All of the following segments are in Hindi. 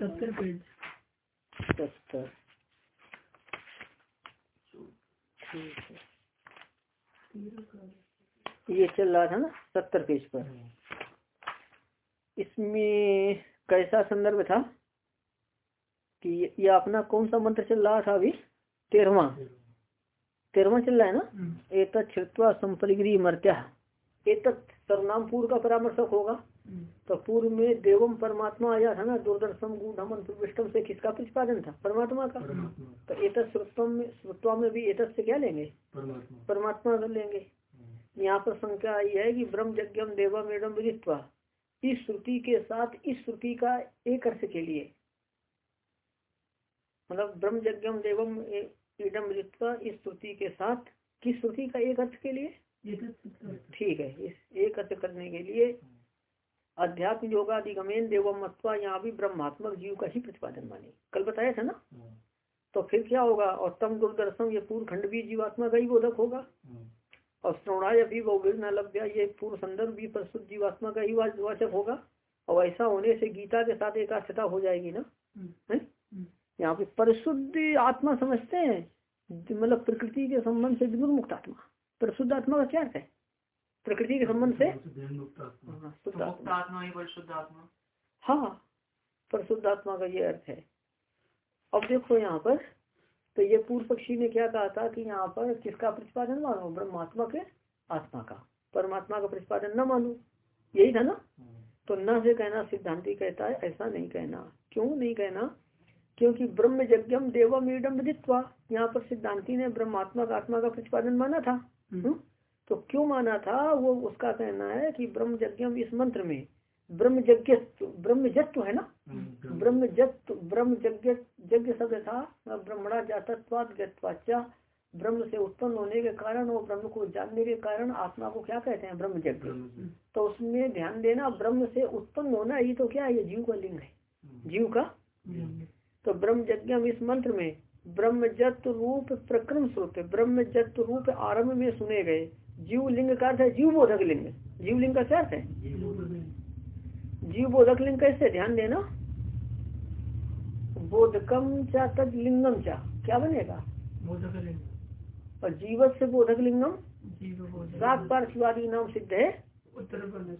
सत्तर पेज सत्तर ये चल रहा था ना सत्तर पेज पर। इसमें कैसा संदर्भ था? कि ये अपना कौन सा मंत्र चल रहा था अभी? तेरहवा। तेरहवा चल रहा है ना? एक छित्वा संपरिग्री मर्त्या एक सर्वनाम पूर्व का परामर्शक होगा। तो पूर्व में देवम परमात्मा आया था ना दूरदर्शन गूढ़ विष्टम से किसका प्रतिपादन था? परमात्मा का। तो श्रुत्व में श्रुत्वा में भी एक से क्या लेंगे? परमात्मा। कर लेंगे। यहाँ पर संख्या आई है कि ब्रह्म यज्ञम देवम एवं विदित्वा इस श्रुति के साथ इस श्रुति का एक अर्थ के लिए। मतलब ब्रह्म यज्ञम देवम एवं विदित्वा इस श्रुति के साथ किस श्रुति का एक अर्थ के लिए? ठीक है। इस एक अर्थ करने के लिए अध्यात्म योगाधिगमेन देवम मत्वा यहाँ भी ब्रह्मात्मक जीव का ही प्रतिपादन माने। कल बताया था ना? तो फिर क्या होगा? और तम दूरदर्शन ये पूर्व खंड भी जीवात्मा का ही बोधक होगा। और श्रवणाय भी बहुगिर न लभ्या ये पूर्व संदर्भ भी प्रस्तुत जीवात्मा का ही वाचक होगा। और ऐसा होने से गीता के साथ एकाक्षता हो जाएगी ना? है? यहाँ पे परिशुद्ध आत्मा समझते हैं। मतलब प्रकृति के संबंध से विमुक्त आत्मा। परिशुद्ध आत्मा का क्या है? प्रकृति के संबंध से? हाँ पर शुद्ध आत्मा का ये अर्थ है। अब देखो यहाँ पर तो ये पूर्व पक्षी ने क्या कहा था कि यहाँ पर किसका प्रतिपादन मानो? ब्रह्मात्मा के आत्मा का। परमात्मा का प्रतिपादन न मानो। यही था ना? तो न से कहना सिद्धांति कहता है ऐसा नहीं कहना। क्यों नहीं कहना? क्योंकि ब्रह्म यज्ञम देवम ईडम विदित्वा। यहाँ पर सिद्धांति ने ब्रह्मात्मा का आत्मा का प्रतिपादन माना था। हुँ? तो क्यों माना था? वो उसका कहना है कि ब्रह्म यज्ञम इस मंत्र में ब्रह्म यज्ञ ब्रह्म जत्व है ना? ब्रह्म जत्व ब्रह्म यज्ञ यज्ञ शब्द था ब्रह्मणा जातत्वाद गत्वाचा ब्रह्म से उत्पन्न होने के कारण और ब्रह्म को जानने के कारण आत्मा को क्या कहते हैं? ब्रह्म यज्ञ तो उसमें ध्यान देना ब्रह्म से उत्पन्न होना ये तो क्या है? ये जीव का लिंग है। जीव का? तो ब्रह्म यज्ञ इस मंत्र में ब्रह्म जत्व रूप प्रक्रम श्रुत ब्रह्म जत्व रूप आरंभ में सुने गए। जीव लिंग का अर्थ है जीव बोधक लिंग। जीव लिंग का क्या अर्थ है? जीव बोधक लिंग कैसे? ध्यान देना। बोधकम चा तद लिंगम चा। क्या बनेगा? बोधक लिंग और जीवत से बोधक लिंगम? सात पार्थिवादी नाम सिद्ध है।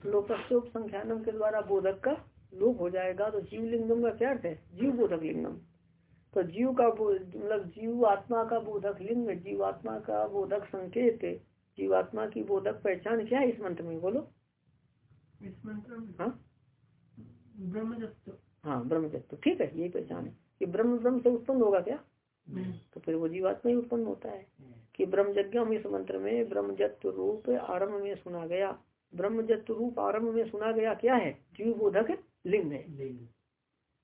लोकस्योप संख्यानम के द्वारा बोधक का लोप हो जाएगा। तो जीव लिंगम का क्या अर्थ है? जीव बोधक लिंगम। तो जीव का मतलब जीव आत्मा का बोधक लिंग, जीवात्मा का बोधक संकेत। जीवात्मा की बोधक पहचान क्या है इस मंत्र में? बोलो। इस मंत्र में? हाँ। ब्रह्मजत्व हाँ ब्रह्मजत्व ठीक है यही पहचान है। कि ब्रह्म ब्रह्म से उत्पन्न होगा क्या? तो फिर वो जीवात्मा ही उत्पन्न होता है। कि ब्रह्मजज्ञम इस मंत्र में ब्रह्मजत्व रूप आरंभ में सुना गया। ब्रह्मजत्व रूप आरंभ में सुना गया क्या है? जीव बोधक लिंग है।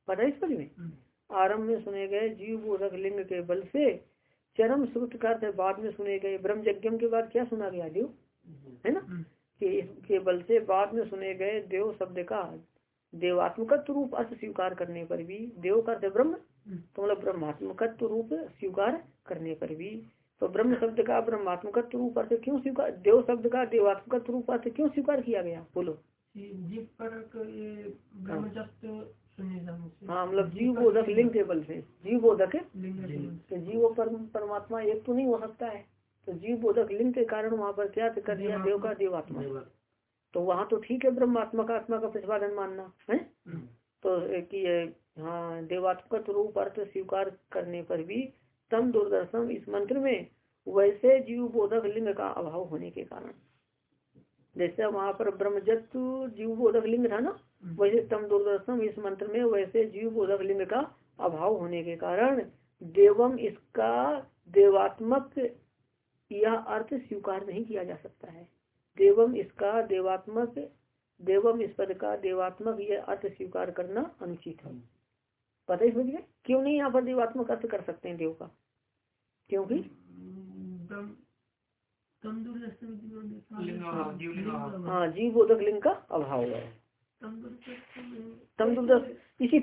पता है इस में? आरंभ में सुने गए जीव बोधक लिंग के बल से चरम श्रुत करते बाद में सुने गए ब्रह्म यज्ञम के बाद क्या सुना गया देव? है ना? कि इसके बल से बाद में सुने गए देव शब्द का देवात्मकत्व रूप अर्थ स्वीकार करने पर भी देव का ब्रह्म तो मतलब ब्रह्मात्मकत्व रूप स्वीकार करने पर भी। तो ब्रह्म शब्द का ब्रह्मात्मकत्व रूप अर्थ क्यों स्वीकार देव शब्द का देवात्मकत्व रूप अर्थ क्यों स्वीकार किया गया? बोलो। हाँ मतलब जीव बोधक लिंग के बल से जीव बोधक तो जीव पर परमात्मा एक तो नहीं हो सकता है। तो जीव बोधक लिंग के कारण वहाँ पर क्या कर दिया देव का देवात्मा। तो वहाँ तो ठीक है ब्रह्मात्मा का आत्मा का प्रतिपादन मानना है? तो कि हाँ देवात्मक रूप अर्थ स्वीकार करने पर भी तम दूरदर्शन इस मंत्र में वैसे जीव बोधक लिंग का अभाव होने के कारण। जैसे वहाँ पर ब्रह्मजत्व जीव बोधक लिंग था ना? वैसे तम दूरदर्शन इस मंत्र में वैसे जीव बोधक लिंग का अभाव होने के कारण देवम इसका देवात्मक यह अर्थ स्वीकार नहीं किया जा सकता है। देवम इसका देवात्मक देवम इस पद का देवात्मक यह अर्थ स्वीकार करना अनुचित है। पता ही समझिए क्यों नहीं यहाँ पर देवात्मक अर्थ कर सकते हैं देव का? क्योंकि? हाँ जीव बोधक लिंग का अभाव है। तम इसी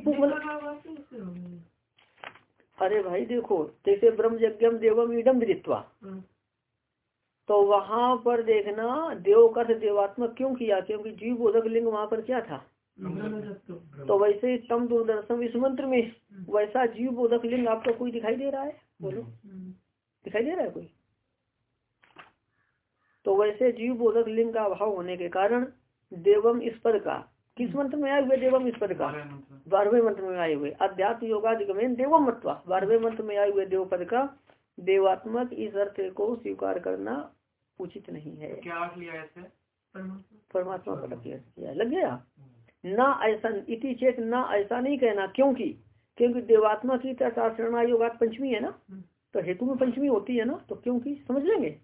अरे भाई देखो जैसे ब्रह्म यज्ञम देवम ईडम विदित्वा। तो वहाँ पर देखना देव कर्थ देवात्मक क्यों किया? क्योंकि जीव बोधक लिंग वहाँ पर क्या था? तो वैसे तम दूरदर्शन इस मंत्र में वैसा जीव बोधक लिंग आपको कोई दिखाई दे रहा है? बोलो। दिखाई दे रहा है कोई? तो वैसे जीव बोधक लिंग का अभाव होने के कारण देवम इस पर का किस मंत्र में आए हुए? देवम इस पद का। बारहवें मंत्र में। आए हुए। अध्यात्म योगाधिगमेन देवम मतवा। बारहवें मंत्र में आए हुए देव पद का देवात्मक इस अर्थ को स्वीकार करना उचित नहीं है। क्या लिया परमात्मा किया लग गया? न ऐसा इति चेत न ऐसा नहीं कहना। क्योंकि? क्योंकि देवात्मा की तरह योगात पंचमी है ना? हम्म। तो हेतु में पंचमी होती है ना? तो क्योंकि समझ लेंगे?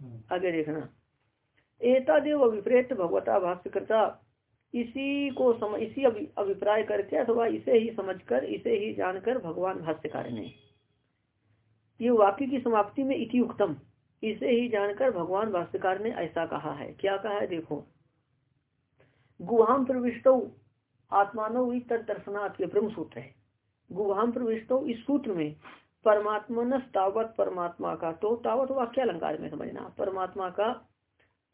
हम्म। आगे देखना। एता देव विपरीत भगवता भाष्यकर्ता इसी को सम, इसी अभिप्राय करके अथवा इसे ही समझकर, इसे ही जानकर भगवान भाष्यकार ने। ये वाक्य की समाप्ति में इति उक्तम। इसे ही जानकर भगवान भाष्यकार ने ऐसा कहा है। क्या कहा है देखो। गुहाम प्रविष्ट आत्मानो दर्शनाथ ये ब्रह्म सूत्र है। गुहाम प्रविष्ट इस सूत्र में परमात्मा तावत परमात्मा का तो तावत वाक्य अलंकार में समझना। परमात्मा का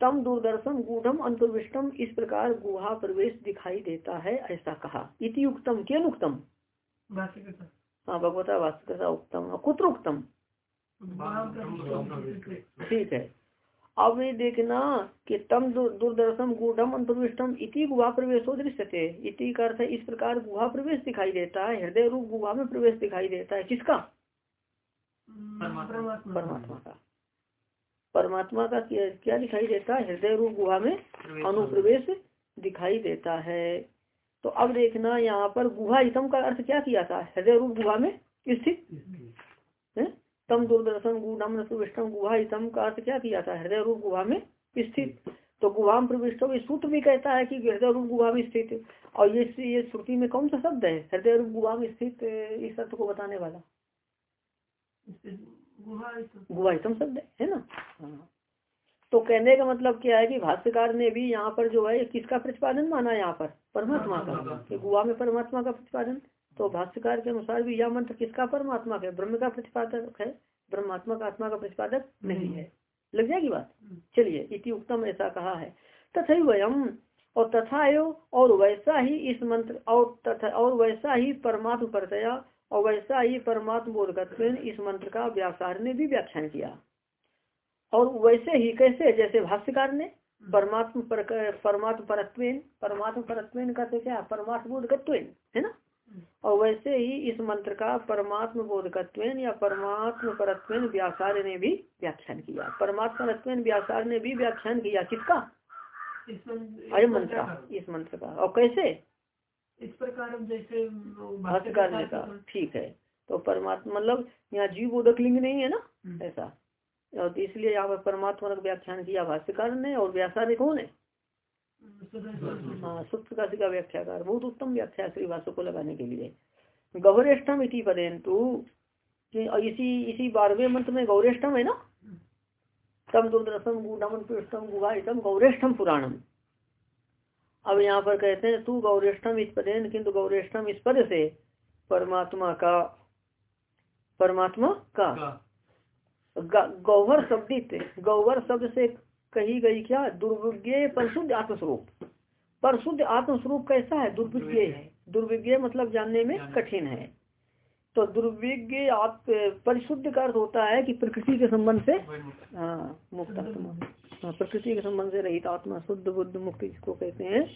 तम दूरदर्शन गूढ़म अंतर्विष्टम इस प्रकार गुहा प्रवेश दिखाई देता है ऐसा कहा। इति उक्तम के उक्तम? हाँ भगवता वास्तुकता उत्तम कुत्र उत्तम ठीक है। अब ये देखना कि तम दूरदर्शन गूढ़म अंतर्विष्टम इति गुहा प्रवेश हो दृश्य इति का अर्थ इस प्रकार गुहा प्रवेश दिखाई देता है हृदय रूप गुहा में प्रवेश दिखाई देता है। किसका? परमात्मा का। परमात्मा का क्या दिखाई देता है? हृदय रूप गुहा में अनुप्रवेश दिखाई देता है। तो अब देखना यहाँ पर गुहा इतम का अर्थ क्या किया था? हृदय रूप गुहा में स्थित। तम दूरदर्शन गुणम प्रविष्टम गुहा इतम का अर्थ क्या किया था? हृदय रूप गुहा में स्थित। तो गुहाम प्रविष्ट सूत्र भी कहता है कि हृदय रूप गुहा में स्थित। और ये ये श्रुति में कौन सा शब्द है? हृदय रूप गुहा में स्थित इस अर्थ को बताने वाला। गुवाहितम शब्द है ना? हाँ। तो कहने का मतलब क्या है कि भाष्यकार ने भी यहाँ पर जो है किसका प्रतिपादन माना यहाँ पर? परमात्मा का। कि। गुआ में परमात्मा का प्रतिपादन। तो भाष्यकार के अनुसार भी यह मंत्र किसका? परमात्मा का ब्रह्म का प्रतिपादक है। ब्रह्मात्मा का आत्मा का प्रतिपादक नहीं है। लग जाएगी बात? हम्म। चलिए इति उत्तम ऐसा कहा है। तथा वयम और तथा और वैसा ही इस मंत्र और तथा और वैसा ही परमात्म परतया और वैसा ही परमात्म बोधकत्व इस मंत्र का व्यासार ने भी व्याख्यान किया। और वैसे ही कैसे? जैसे भाष्यकार ने परमात्म पर परमात्म परत्वेन परमात्म परत्वेन का तो क्या? परमात्म बोधकत्व है ना? और वैसे ही इस मंत्र का परमात्म बोधकत्व या परमात्म परत्वेन व्यासार ने भी व्याख्यान किया। परमात्मा परत्वेन व्यासार ने भी व्याख्यान किया किसका? अरे मंत्र इस मंत्र का। और कैसे? इस प्रकार जैसे भाष्यकार ने कहा ठीक है। तो परमात्मा मतलब यहाँ जीव बोधक लिंग नहीं है ना? हम्म। ऐसा। और इसलिए यहाँ पर परमात्मा का व्याख्यान किया भाष्यकार ने और व्यासार्य कौन है? हाँ सुप्त का व्याख्याकार। बहुत उत्तम व्याख्या श्री भाषा को लगाने के लिए। गौरेष्टम इति पदेन्तु। इसी इसी बारहवें मंत्र में गौरेष्टम है ना? हम्म। तम दुर्दर्शम गुणम पृष्ठम गुहा गौरेष्ठम पुराणम। अब यहाँ पर कहते हैं तू गौरेष्ठम इस पदेन किंतु गौरेष्ठम इस पद से परमात्मा का परमात्मा का। गौवर शब्दित गौवर शब्द से कही गई क्या? दुर्विज्ञ परशुद्ध आत्मस्वरूप। परशुद्ध आत्मस्वरूप कैसा है? दुर्विज्ञ है। दुर्विज्ञ मतलब जानने में कठिन है। तो दुर्विज्ञ आप परिशुद्ध का अर्थ होता है कि प्रकृति के संबंध से हाँ। मुक्त हाँ, प्रकृति के संबंध से रहित आत्मा शुद्ध बुद्ध मुक्ति जिसको कहते हैं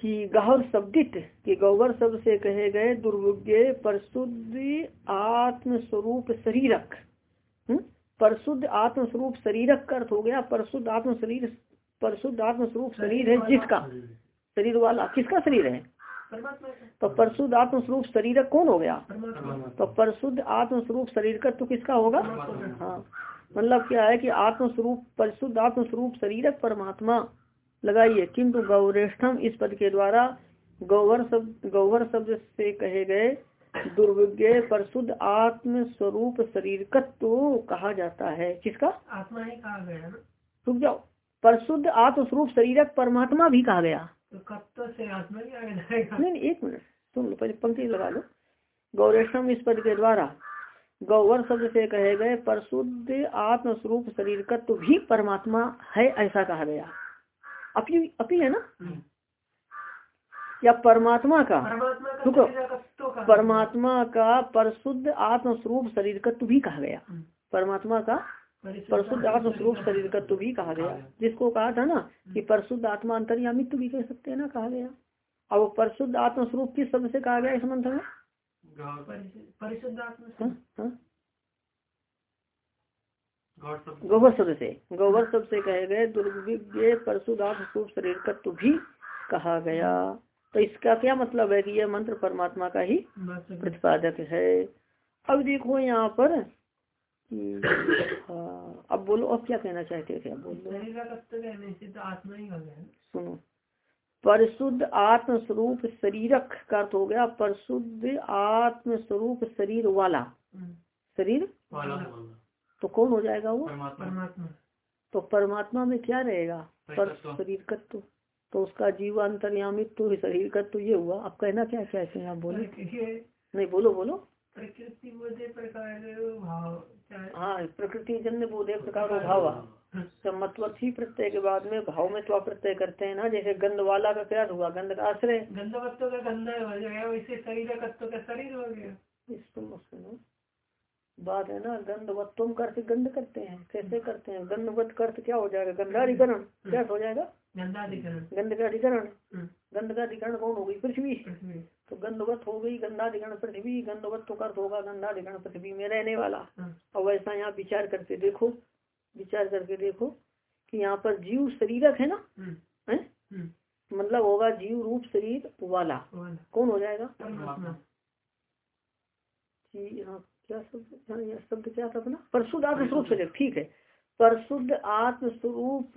कि गहर शब्दित कि गौवर शब्द से कहे गए दुर्विज्ञ परशुद्ध आत्म स्वरूप शरीरक। हम्म? परशुद्ध आत्म स्वरूप शरीरक का अर्थ हो गया परशुद्ध आत्म शरीर परशुद्ध आत्म स्वरूप शरीर है जिसका? शरीर। वाला किसका शरीर है? तो परशुद्ध आत्म स्वरूप शरीर कौन हो गया? तो परशुद्ध आत्मस्वरूप शरीर का तो किसका होगा हाँ। मतलब क्या है कि आत्मस्वरूप परिशुद्ध आत्मस्वरूप शरीर परमात्मा। लगाइए किंतु गौरेष्ठम इस पद के द्वारा गौवर शब्द गौवर शब्द से कहे गए दुर्विज्ञ परिशुद्ध आत्म स्वरूप शरीर तो कहा जाता है। किसका? आत्मा ही कहा गया रुक जाओ। परिशुद्ध आत्म स्वरूप शरीरक परमात्मा भी कहा गया। तो से आत्मा ही नहीं एक मिनट सुन लो पहले पंक्ति लगा लो। गौरेशम इस पद के द्वारा गौवर शब्द से कहे गए परशुद्ध आत्म स्वरूप शरीर का तो भी परमात्मा है ऐसा कहा गया। अपी अपी है ना? हम्म। या परमात्मा का? परमात्मा का रुको। का परमात्मा का परशुद्ध आत्मस्वरूप शरीर का भी कहा गया। हम्म। परमात्मा का परशुद्ध आत्मस्वरूप शरीर का भी कहा गया। जिसको कहा था ना कि परशुद्ध आत्मा अंतर्यामित्व भी कह सकते हैं ना कहा गया। और परशुद्ध आत्मस्वरूप किस शब्द से कहा गया इस मंत्र में? गोबर शब्द से गोबर शब्द से कहे गए दुर्विज्ञ परशुदात स्वरूप शरीर का तो भी कहा गया। तो इसका क्या मतलब है कि यह मंत्र परमात्मा का ही प्रतिपादक है? अब देखो यहाँ पर हाँ, अब बोलो अब क्या कहना चाहते थे अब बोलो। शरीराकत्व कहने से तो आत्मा ही हो गया। ना। सुनो। परिशुद्ध आत्म स्वरूप शरीरक का अर्थ हो गया परिशुद्ध आत्म स्वरूप शरीर वाला। हम्म। शरीर? तो कौन हो जाएगा वो? परमात्मा। तो परमात्मा में क्या रहेगा? पर शरीर तत्व तो उसका जीवांतर्यामित्व तो शरीर का तो ये हुआ। आप कहना क्या चाहते हैं? आप बोले नहीं बोलो बोलो। प्रकृति बोधे प्रकार हाँ प्रकृति जन्य बोधे प्रकार भाव। जब ही प्रत्यय के बाद में भाव में तो प्रत्यय करते हैं ना जैसे गंध वाला का क्या हुआ? गंध का आश्रय। गंधवत्व का गंधा हो गया वैसे शरीरकत्व का शरीर हो गया। इसको सुनो। बात है ना गंधवत्तम करके गंध करते हैं। कैसे करते हैं? गंधवत कर्त क्या हो जाएगा? गंधाधिकरण। क्या हो जाएगा? गंधाधिकरण। गंध का अधिकरण। हम्म। गंध का अधिकरण कौन हो गई पृथ्वी। तो गंधवत हो गई गंधाधिकरण पृथ्वी। गंधवत तो अर्थ होगा गंधाधिकरण पृथ्वी में रहने वाला। और वैसा यहाँ विचार करके देखो। विचार करके देखो कि यहाँ पर जीव शरीरक है ना? हम्म, है? हम्म, मतलब होगा जीव रूप शरीर वाला। वाला, कौन हो जाएगा? जी हाँ क्या शब्द शब्द क्या था अपना? परशुद्ध आत्म स्वरूप शरीर ठीक है। परशुद्ध आत्म स्वरूप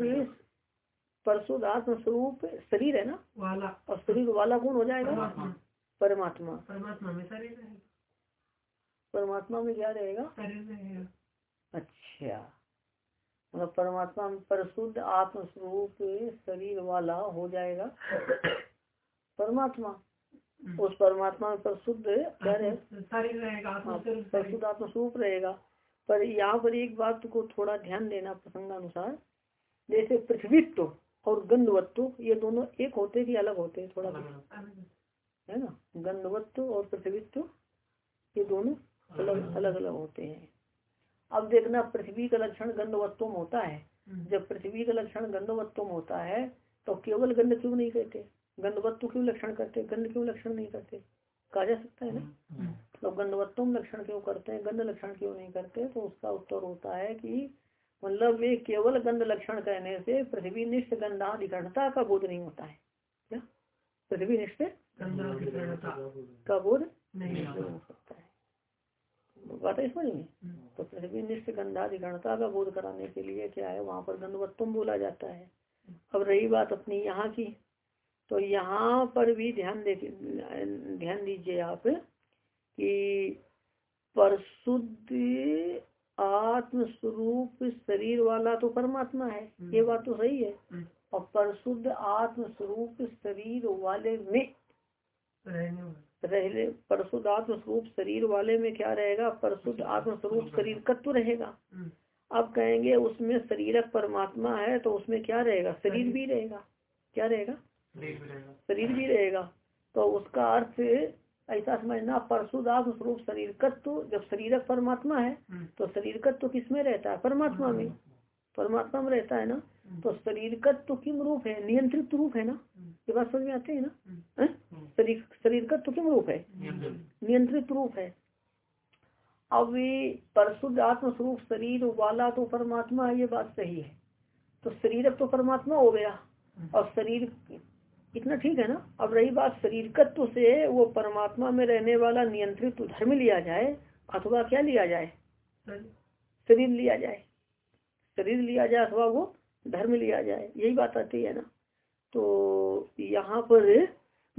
परशुद्ध आत्म स्वरूप शरीर है ना? वाला। और शरीर वाला कौन हो जाएगा? परमात्मा। परमात्मा। परमात्मा में शरीर परमात्मा में क्या रहेगा। अच्छा। मतलब परमात्मा परिशुद्ध आत्म स्वरूप शरीर वाला हो जाएगा। परमात्मा हम्म। उस परमात्मा में परिशुद्ध रहे आत्मा हाँ। परिशुद्ध आत्म स्वरूप रहेगा। पर यहाँ पर एक बात को थोड़ा ध्यान देना प्रसंगानुसार जैसे पृथ्वीत्व और गंधवत्व ये दोनों एक होते कि अलग होते हैं? थोड़ा है। ना? गंधवत्व और पृथ्वीत्व ये दोनों अलग अलग अलग होते हैं। अब देखना पृथ्वी का लक्षण गंधवत्वम होता है। हम्म, जब पृथ्वी का लक्षण गंधवत्वम होता है तो केवल गंध क्यों नहीं कहते गंधवत्व क्यों लक्षण करते? गंध क्यों लक्षण नहीं करते? कहा जा सकता है ना? हम्म, तो गंधवत्वम लक्षण क्यों करते हैं? गंध लक्षण क्यों नहीं करते? तो उसका उत्तर होता है कि मतलब वे केवल गंध लक्षण कहने से पृथ्वी निष्ठ गंधाधिकरणता का बोध नहीं होता है। क्या? पृथ्वी निष्ठ का बोध नहीं नहीं हो सकता है। बात है समझ में हम्म, तो पृथ्वी निष्ठ गंधाधिकरणता का बोध कराने के लिए क्या है? वहाँ पर गंधवत्तम बोला जाता है। अब रही बात अपनी यहाँ की। तो यहाँ पर भी ध्यान दे ध्यान दीजिए आप कि परशुद्ध आत्म स्वरूप शरीर वाला तो परमात्मा है। ये बात तो सही है। हम्म, और परशुद्ध आत्म स्वरूप शरीर वाले में रहने वाला रहे परशुद्ध आत्म स्वरूप शरीर वाले में क्या रहेगा? परशुद्ध आत्म स्वरूप शरीर तत्व रहेगा। हम्म, अब कहेंगे उसमें शरीरक परमात्मा है तो उसमें क्या रहेगा? शरीर भी रहेगा। क्या रहेगा? शरीर भी रहेगा। शरीर तो उसका अर्थ ऐसा समझना परशुद्ध आत्म स्वरूप शरीर तत्व जब शरीरक परमात्मा है हम्म, तो शरीर तत्व किसमें रहता है? परमात्मा में। परमात्मा में रहता है ना तो शरीर का तो किम रूप है नियंत्रित रूप है ना हम्म, ये बात समझ में आते है ना? हम्म, हैं? शरीर शरीर तत्व किम रूप है। नियंत्रित। रूप है। अब ये परशुद्ध आत्म स्वरूप शरीर वाला तो परमात्मा है ये बात सही है। तो शरीरक तो परमात्मा हो गया। और शरीर इतना ठीक है ना? अब रही बात शरीर तत्व से वो परमात्मा में रहने वाला नियंत्रित धर्म लिया जाए अथवा क्या लिया जाए? शरीर- शरीर लिया जाए। शरीर लिया जाए अथवा वो धर्म लिया जाए यही बात आती है ना। तो यहाँ पर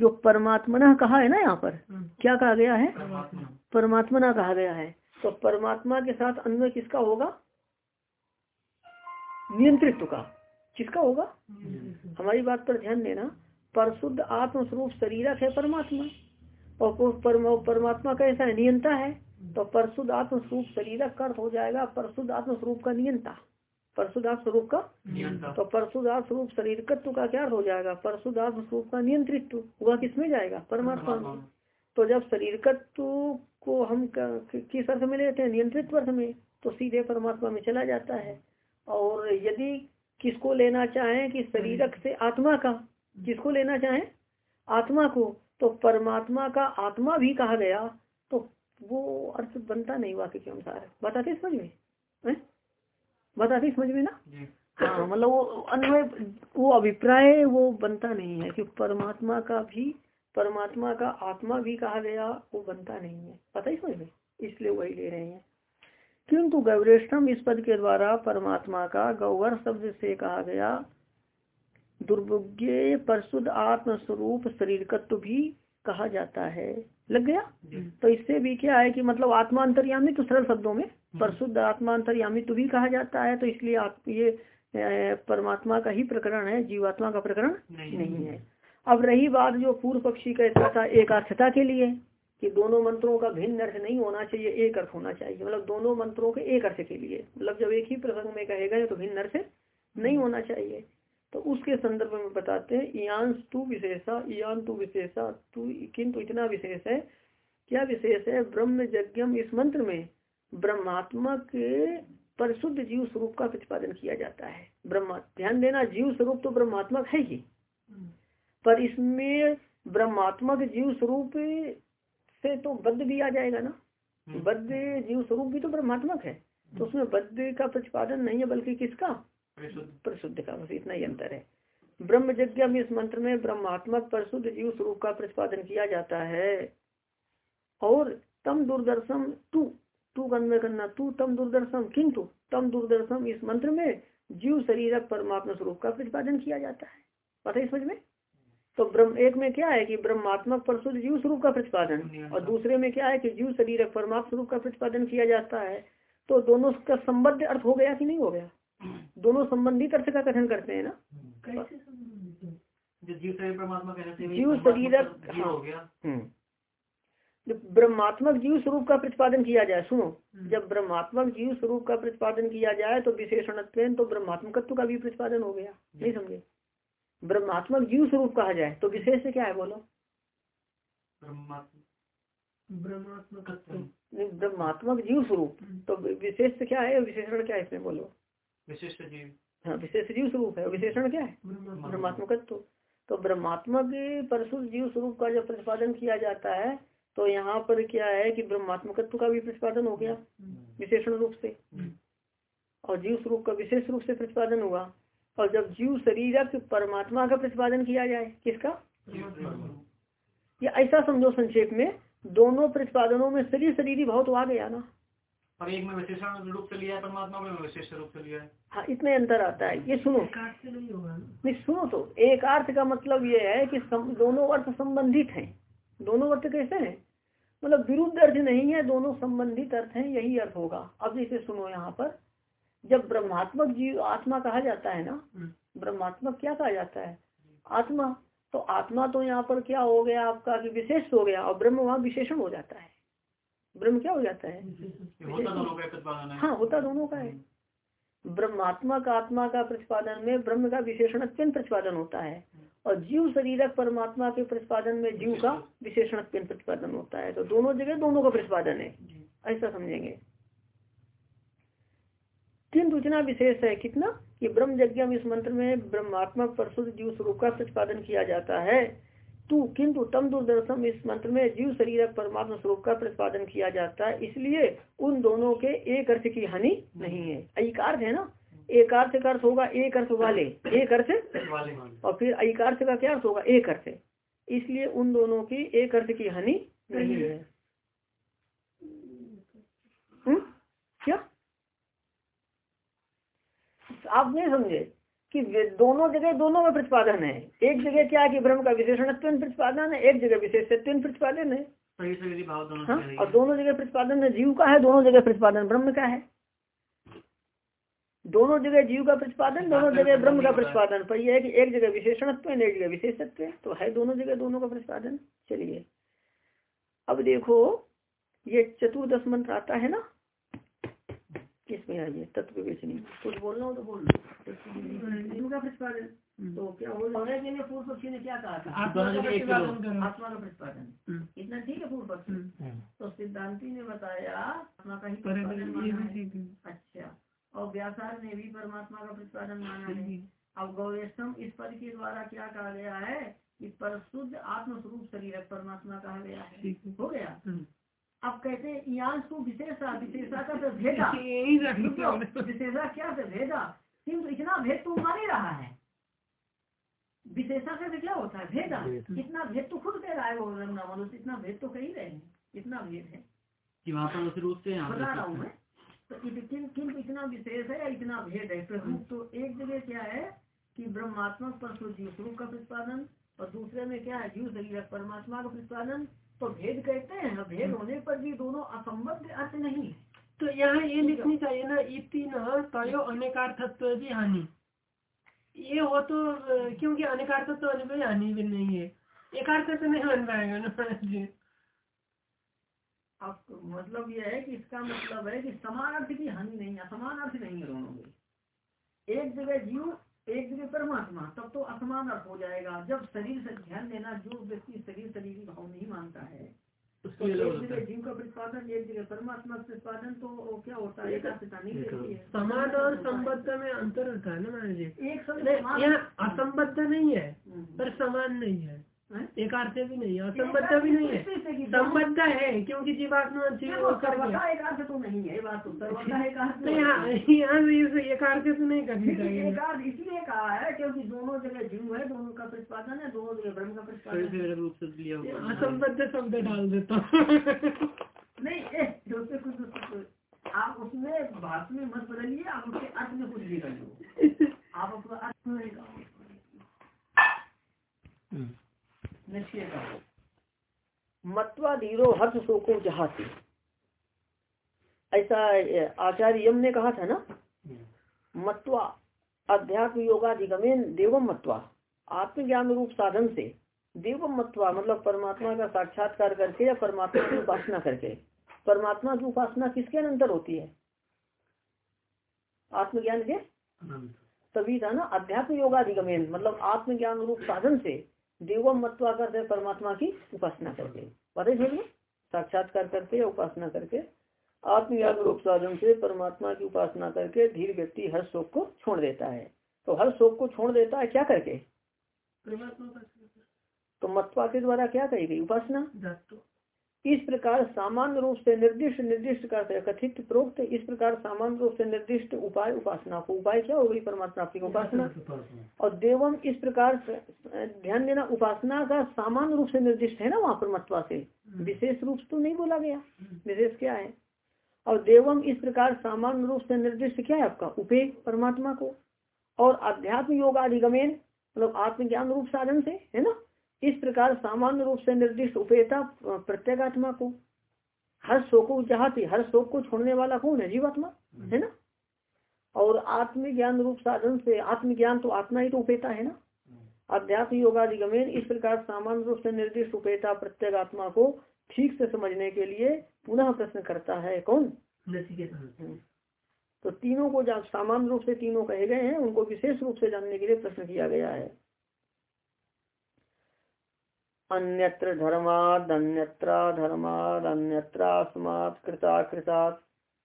जो परमात्मना कहा है ना यहाँ पर हम्म, क्या कहा गया है? परमात्मा। परमात्मना कहा गया है। तो परमात्मा के साथ अन्वय किसका होगा? नियंत्रित्व का। किसका होगा? हम्म, हमारी बात पर ध्यान देना। परशुद्ध आत्म स्वरूप शरीरक है परमात्मा। और परम- परमात्मा कैसा है नियंता है तो परशुद्ध आत्म स्वरूप शरीर का अर्थ हो जाएगा परशुद्ध आत्म स्वरूप का नियंता। परशुदात्म स्वरूप का? तो परशुदात्म स्वरूप शरीर तत्व का क्या हो जाएगा? परशुदात्म स्वरूप का नियंत्रित्व हुआ किसमें जाएगा? परमात्मा में। तो जब शरीर तत्व को हम किस अर्थ में लेते हैं? नियंत्रित अर्थ में। तो सीधे परमात्मा में चला जाता है। और यदि किसको लेना चाहें कि शरीरक से आत्मा का किसको लेना चाहें? आत्मा को। तो परमात्मा का आत्मा भी कहा गया। तो वो अर्थ बनता नहीं वाक्य के अनुसार बताते समझ में? बताते समझ में ना? हाँ मतलब वो अन्वय वो अभिप्राय वो बनता नहीं है कि परमात्मा का भी परमात्मा का आत्मा भी कहा गया वो बनता नहीं है। पता ही समझ में? इसलिए वही ले रहे हैं। किंतु गौरेष्टम इस पद के द्वारा परमात्मा का गौवर शब्द से कहा गया दुर्भुग्य परशुद्ध आत्म स्वरूप शरीर तत्व भी कहा जाता है। लग गया? तो इससे भी क्या है कि मतलब आत्मा अंतर्यामी तो सरल शब्दों में हम्म। परशुद्ध आत्मा अंतर्यामी तो भी कहा जाता है तो इसलिए आप ये परमात्मा का ही प्रकरण है जीवात्मा का प्रकरण नहीं, नहीं है। अब रही बात जो पूर्व पक्षी कहता था एक अर्थता के लिए कि दोनों मंत्रों का भिन्न अर्थ नहीं होना चाहिए एक अर्थ होना चाहिए। मतलब दोनों मंत्रों के एक अर्थ के लिए मतलब जब एक ही प्रसंग में कहे गए तो भिन्न अर्थ नहीं होना चाहिए। तो उसके संदर्भ में बताते हैं ईयांश तू विशेषा ईयान तू विशेषा तू किंतु इतना विशेष है क्या विशेष है? ब्रह्म यज्ञम इस मंत्र में ब्रह्मात्मक परिशुद्ध जीव स्वरूप का प्रतिपादन किया जाता है। ब्रह्मा ध्यान देना जीव स्वरूप तो ब्रह्मात्मक है ही। पर इसमें ब्रह्मात्मक जीव स्वरूप से तो बद्ध भी आ जाएगा ना? हम्म। बद्ध जीव स्वरूप भी तो ब्रह्मात्मक है। तो उसमें बद्ध का प्रतिपादन नहीं है बल्कि किसका? परिशुद्ध। का बस इतना ही अंतर है। ब्रह्म यज्ञ में इस मंत्र में ब्रह्मात्मक परिशुद्ध जीव स्वरूप का प्रतिपादन किया जाता है। और तम दूरदर्शन तू तू में करना तू तम दूरदर्शन किंतु तम दूरदर्शन इस मंत्र में जीव शरीर परमात्मा स्वरूप का प्रतिपादन किया जाता है। पता है समझ में? तो ब्रह्म एक में क्या है कि ब्रह्मात्मक परशुद्ध जीव स्वरूप का प्रतिपादन और दूसरे में क्या है कि जीव शरीर परमात्मा स्वरूप का प्रतिपादन किया जाता है। तो दोनों का संबद्ध अर्थ हो गया कि नहीं हो गया? दोनों संबंधित अर्थ का कथन करते हैं ना? जीव शरीर हाँ। हम्म। ब्रह्मात्मक जीव स्वरूप का प्रतिपादन किया जाए सुनो। हम्म। जब ब्रह्मात्मक जीव स्वरूप का प्रतिपादन किया जाए तो विशेषण तो ब्रह्मात्मकत्व का भी प्रतिपादन हो गया। नहीं समझे? ब्रह्मात्मक जीव स्वरूप कहा जाए तो विशेष से क्या है बोलो? ब्रह्मात्मक जीव स्वरूप। हम्म। तो विशेष से क्या है विशेषण क्या है इसमें बोलो? विशिष्ट जीव। हाँ विशेष जीव स्वरूप है विशेषण क्या है? ब्रह्मात्मकत्व। तो ब्रह्मात्मक परशु जीव स्वरूप का जब प्रतिपादन किया जाता है तो यहाँ पर क्या है कि ब्रह्मात्मकत्व का भी प्रतिपादन हो गया हम्म। विशेषण रूप से। हम्म। और जीव स्वरूप का विशेष रूप से प्रतिपादन हुआ। और जब जीव शरीर परमात्मा का प्रतिपादन किया जाए किसका? या ऐसा समझो संक्षेप में दोनों प्रतिपादनों में शरीर शरीर भाव तो आ गया ना। और एक में विशेषण रूप से लिया है परमात्मा में विशेष रूप से लिया है। हाँ इतने अंतर आता है। ये सुनो। नहीं होगा नहीं सुनो तो। एक अर्थ का मतलब ये है कि दोनों अर्थ संबंधित हैं। दोनों अर्थ कैसे हैं? मतलब विरुद्ध अर्थ नहीं है दोनों संबंधित अर्थ हैं यही अर्थ होगा। अब जैसे सुनो यहाँ पर। जब ब्रह्मात्मक जीव आत्मा कहा जाता है ना हम्म। ब्रह्मात्मक क्या कहा जाता है? आत्मा। तो आत्मा तो यहाँ पर क्या हो गया आपका कि विशेष हो गया और ब्रह्म वहाँ विशेषण हो जाता है। ब्रह्म क्या हो जाता है? हाँ। होता दोनों का है। ब्रह्मात्मा का आत्मा का प्रतिपादन में ब्रह्म का विशेषण अत्यंत प्रतिपादन होता है। और जीव शरीरक परमात्मा के प्रतिपादन में जीव का विशेषण प्रतिपादन होता है। तो दोनों जगह दोनों का प्रतिपादन है। ऐसा समझेंगे। किंतु इतना विशेष है। कितना? कि ब्रह्म यज्ञ इस मंत्र में ब्रह्मात्मक परशुद्ध जीव स्वरूप का प्रतिपादन किया जाता है। तू किंतु तम दूरदर्शन इस मंत्र में जीव शरीर परमात्मा स्वरूप का प्रतिपादन किया जाता है। इसलिए उन दोनों के एक अर्थ की हानि नहीं। है। अर्थ है ना? एक अर्थ का अर्थ होगा एक अर्थ वाले। एक अर्थ? और फिर एक अर्थ का क्या अर्थ होगा? एक अर्थ। इसलिए उन दोनों की एक अर्थ की हानि नहीं है। हुँ? क्या? आप नहीं समझे कि दोनों जगह दोनों में प्रतिपादन है। एक जगह क्या है कि ब्रह्म का विशेषण प्रतिपादन है एक जगह विशेष प्रतिपादन है। हाँ? और दोनों जगह प्रतिपादन है जीव का है दोनों जगह प्रतिपादन ब्रह्म का है। दोनों जगह जीव का प्रतिपादन दोनों जगह ब्रह्म का प्रतिपादन। पर यह है कि एक जगह विशेषणत्व है एक जगह विशेषत्व तो है दोनों जगह दोनों का प्रतिपादन। चलिए। अब देखो ये चतुर्दश मंत्र आता है ना? किसमें आइए तत्व बेचनी कुछ बोलना हो तो बोल लो। का प्रतिपादन। तो क्या हो? के लिए पूर्व पक्षी ने क्या कहा था? आत्मा का प्रतिपादन करो। आत्मा का प्रतिपादन। इतना ठीक है पूर्व पक्षी? तो सिद्धांति ने बताया आत्मा का ही। व्यासार ने भी परमात्मा का प्रतिपादन माना है। अब गौरेशम इस पद के द्वारा क्या कहा गया है? कि पर शुद्ध आत्मस्वरूप शरीर परमात्मा कहा गया है। हो। गया? हम्म। अब कहते हैं को विशेषा विशेषा का तो भेदा विशेषा क्या से भेदा किंतु इतना भेद तो मान ही रहा है। विशेषा का तो क्या होता है भेदा। इतना भेद तो खुद कह रहा है वो रंगना मनुष्य इतना भेद तो कह ही रहे हैं इतना भेद है। कि वहाँ पर उस रूप से बता रहा हूँ मैं। तो किन किन इतना विशेष है या इतना भेद है? प्रभु तो एक जगह क्या है कि ब्रह्मात्मक पर जीव स्वरूप का प्रतिपादन और दूसरे में क्या है? जीव शरीर परमात्मा का प्रतिपादन। तो भेद कहते हैं भेद होने पर भी दोनों असंबद्ध अर्थ नहीं है। तो यहाँ ये लिखनी चाहिए ना इति न तयो अनेकार्थत्व भी हानि। ये हो तो क्योंकि अनेकार्थत्व होने हानि भी नहीं है। एकार्थ से नहीं बन पाएगा ना। जी। अब मतलब यह है कि इसका मतलब है कि समान अर्थ की हानि नहीं है समान अर्थ नहीं है दोनों में एक जगह जीव एक जगह परमात्मा तब तो असमान अर्थ हो जाएगा। जब शरीर से ध्यान देना जो व्यक्ति शरीर शरीर भाव नहीं मानता है तो उसके लिए एक जगह जीव का प्रतिपादन एक जगह परमात्मा का प्रतिपादन तो क्या होता है? समान और संबद्ध में अंतर होता है ना महाराज जी। एक असंबद्ध नहीं है हम्म। पर समान नहीं है। हैं? एक अर्थ भी नहीं है असंबद्ध भी नहीं है। संबद्ध है क्योंकि जीवात्मा जीव देखो, करके सर्वथा एक तो नहीं है ये बात तो एक अर्थ नहीं तो यहाँ यहाँ से इसे से नहीं करनी चाहिए। इसलिए कहा है क्योंकि दोनों जगह जीव है दोनों का प्रतिपादन है दोनों जगह ब्रह्म का प्रतिपादन है। है। असंबद्ध शब्द डाल देता हूँ। नहीं ए, जो से कुछ कुछ- आप उसमें भाषा में मत बदलिए आप उसके अर्थ में कुछ भी कर लो। आप अपना अर्थ में नहीं कहो। निश्चय कहो मत्वा धीरो हर्ष शोको जहाती। ऐसा आचार्य यम ने कहा था ना? मत्वा अध्यात्म योगाधिगमेन देवम मत्वा। आत्मज्ञान रूप साधन से देवम मत्वा मतलब परमात्मा का साक्षात्कार करके या परमात्मा की उपासना करके। परमात्मा की उपासना किसके अनंतर होती है? आत्मज्ञान के? तभी था ना अध्यात्म योगाधिगमेन मतलब आत्मज्ञान रूप साधन से देवम मत्वा करते परमात्मा की उपासना करके पता है। साक्षात्कार करके या उपासना करके आत्मज्ञान रूप साधन से परमात्मा की उपासना करके धीर व्यक्ति हर शोक को छोड़ देता है। तो हर शोक को छोड़ देता है क्या करके? तो मत्वा के द्वारा क्या कही गई? उपासना? इस प्रकार सामान्य रूप से निर्दिष्ट निर्दिष्ट करते हैं कथित प्रोक्त इस प्रकार सामान्य रूप से निर्दिष्ट उपाय उपासना को उपाय क्या? होगी परमात्मा प्राप्ति की उपासना। और देवम इस प्रकार ध्यान देना उपासना का सामान्य रूप से निर्दिष्ट है ना वहाँ पर मत्वा से विशेष रूप से तो नहीं बोला गया। विशेष क्या है? और देवम इस प्रकार सामान्य रूप से निर्दिष्ट क्या है आपका? उपे परमात्मा को। और अध्यात्म योगाधिगमेन मतलब आत्मज्ञान रूप साधन से है ना? इस प्रकार सामान्य रूप से निर्दिष्ट उपेता प्रत्येगात्मा को। हर शोक को चाहती हर शोक को छोड़ने वाला कौन है? जीवात्मा है ना? और आत्मज्ञान रूप साधन से आत्मज्ञान तो आत्मा ही तो उपेता है ना? अध्यात्म योगाधिगमेन इस प्रकार सामान्य रूप से निर्दिष्ट उपेता प्रत्येक आत्मा को ठीक से समझने के लिए पुनः प्रश्न करता है। कौन? तो तीनों को जब सामान्य रूप से तीनों कहे गए हैं उनको विशेष रूप से जानने के लिए प्रश्न किया गया है। अन्यत्र धर्माद अन्यत्र धर्माद अन्यत्रास्मात् कृता कृतात्